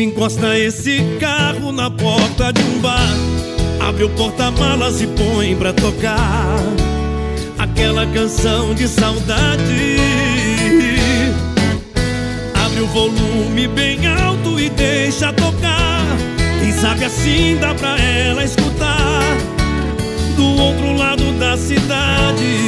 encosta esse carro na porta de um bar. Abre o porta-malas e põe pra tocar Aquela canção de saudade. Abre o volume bem alto e deixa tocar. Quem sabe assim dá pra ela escutar Do outro lado da cidade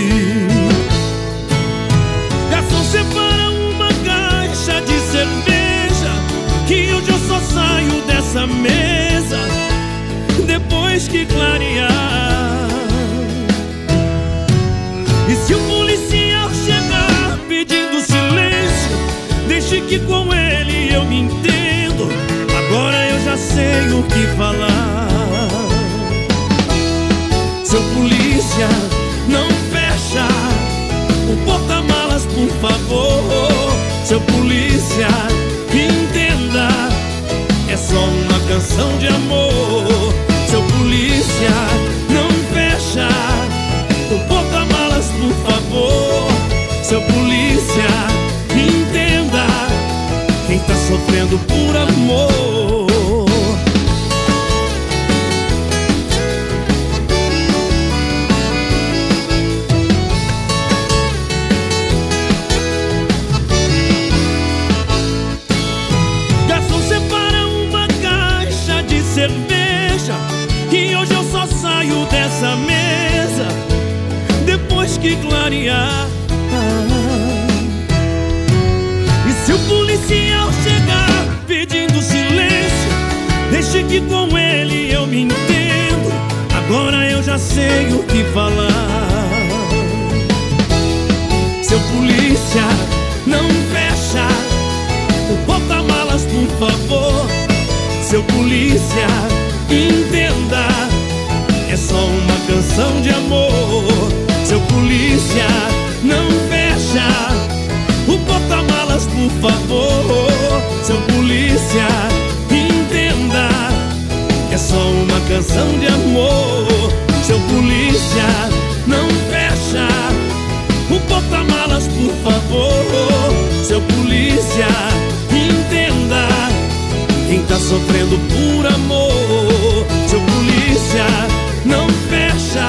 se o policial cerveja. Que hoje eu só saio dessa mesa Depois que clarear. E se o policial chegar pedindo silêncio Deixe que com ele eu me entendo. Agora eu já sei o que falar. Seu polícia, não fecha Seu polícia, entenda, é só uma canção de amor. Seu polícia, não fecha o porta-malas, por favor. Seu polícia, entenda, é só uma canção de amor. Seu polícia, não fecha o porta-malas, por favor. tá sofrendo por amor. Seu polícia, não fecha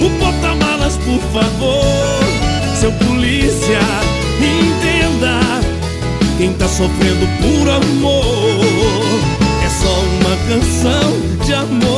o porta-malas, por favor. Seu polícia, entenda quem tá sofrendo por amor. É só uma canção de amor.